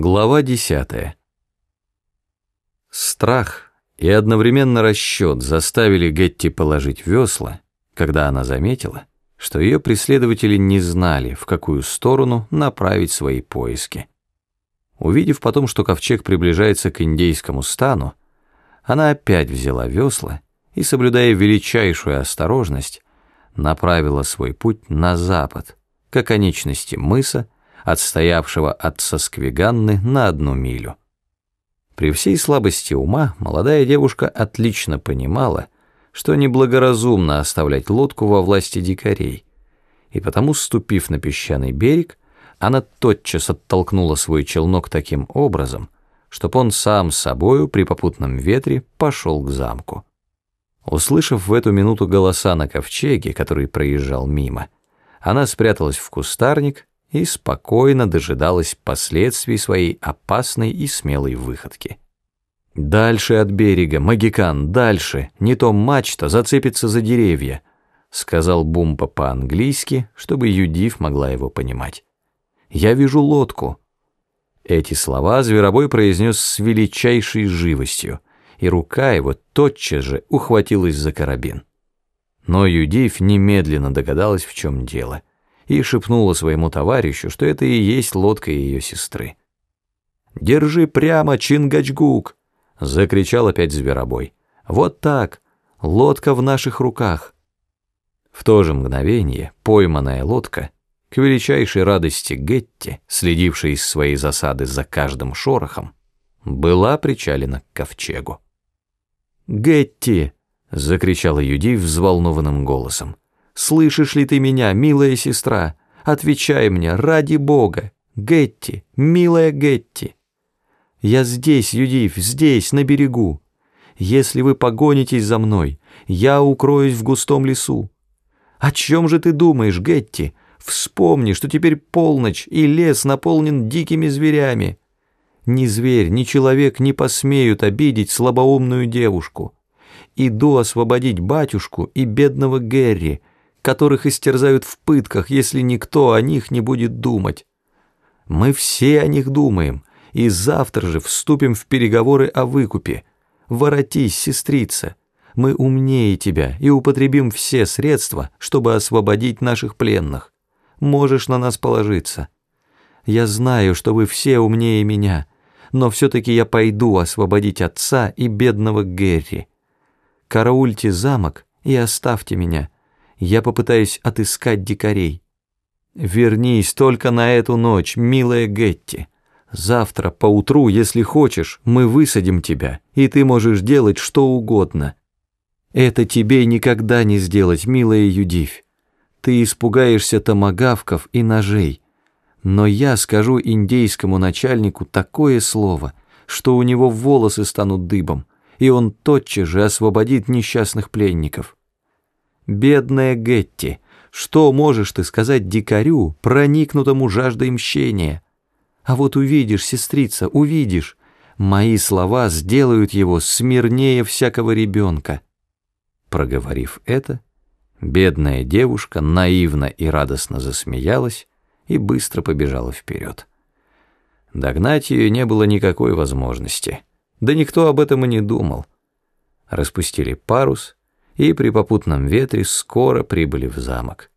Глава 10. Страх и одновременно расчет заставили Гетти положить весла, когда она заметила, что ее преследователи не знали, в какую сторону направить свои поиски. Увидев потом, что ковчег приближается к индейскому стану, она опять взяла весла и, соблюдая величайшую осторожность, направила свой путь на запад, к оконечности мыса, отстоявшего от Сосквиганны на одну милю. При всей слабости ума молодая девушка отлично понимала, что неблагоразумно оставлять лодку во власти дикарей, и потому, ступив на песчаный берег, она тотчас оттолкнула свой челнок таким образом, чтоб он сам собою при попутном ветре пошел к замку. Услышав в эту минуту голоса на ковчеге, который проезжал мимо, она спряталась в кустарник и спокойно дожидалась последствий своей опасной и смелой выходки. «Дальше от берега, Магикан, дальше, не то мачта зацепится за деревья», сказал Бумпа по-английски, чтобы Юдив могла его понимать. «Я вижу лодку». Эти слова Зверобой произнес с величайшей живостью, и рука его тотчас же ухватилась за карабин. Но Юдив немедленно догадалась, в чем дело и шепнула своему товарищу, что это и есть лодка ее сестры. «Держи прямо, Чингачгук!» — закричал опять Зверобой. «Вот так! Лодка в наших руках!» В то же мгновение пойманная лодка, к величайшей радости Гетти, следившей из своей засады за каждым шорохом, была причалена к ковчегу. «Гетти!» — закричала Юдив взволнованным голосом. Слышишь ли ты меня, милая сестра? Отвечай мне, ради Бога. Гетти, милая Гетти. Я здесь, Юдив, здесь, на берегу. Если вы погонитесь за мной, я укроюсь в густом лесу. О чем же ты думаешь, Гетти? Вспомни, что теперь полночь, и лес наполнен дикими зверями. Ни зверь, ни человек не посмеют обидеть слабоумную девушку. Иду освободить батюшку и бедного Герри, которых истерзают в пытках, если никто о них не будет думать. Мы все о них думаем, и завтра же вступим в переговоры о выкупе. Воротись, сестрица, мы умнее тебя и употребим все средства, чтобы освободить наших пленных. Можешь на нас положиться. Я знаю, что вы все умнее меня, но все-таки я пойду освободить отца и бедного Герри. Караульте замок и оставьте меня» я попытаюсь отыскать дикарей. Вернись только на эту ночь, милая Гетти. Завтра поутру, если хочешь, мы высадим тебя, и ты можешь делать что угодно. Это тебе никогда не сделать, милая Юдивь. Ты испугаешься томагавков и ножей. Но я скажу индейскому начальнику такое слово, что у него волосы станут дыбом, и он тотчас же освободит несчастных пленников. Бедная Гетти, что можешь ты сказать дикарю, проникнутому жаждой мщения? А вот увидишь, сестрица, увидишь, мои слова сделают его смирнее всякого ребенка. Проговорив это, бедная девушка наивно и радостно засмеялась и быстро побежала вперед. Догнать ее не было никакой возможности, да никто об этом и не думал. Распустили парус — и при попутном ветре скоро прибыли в замок.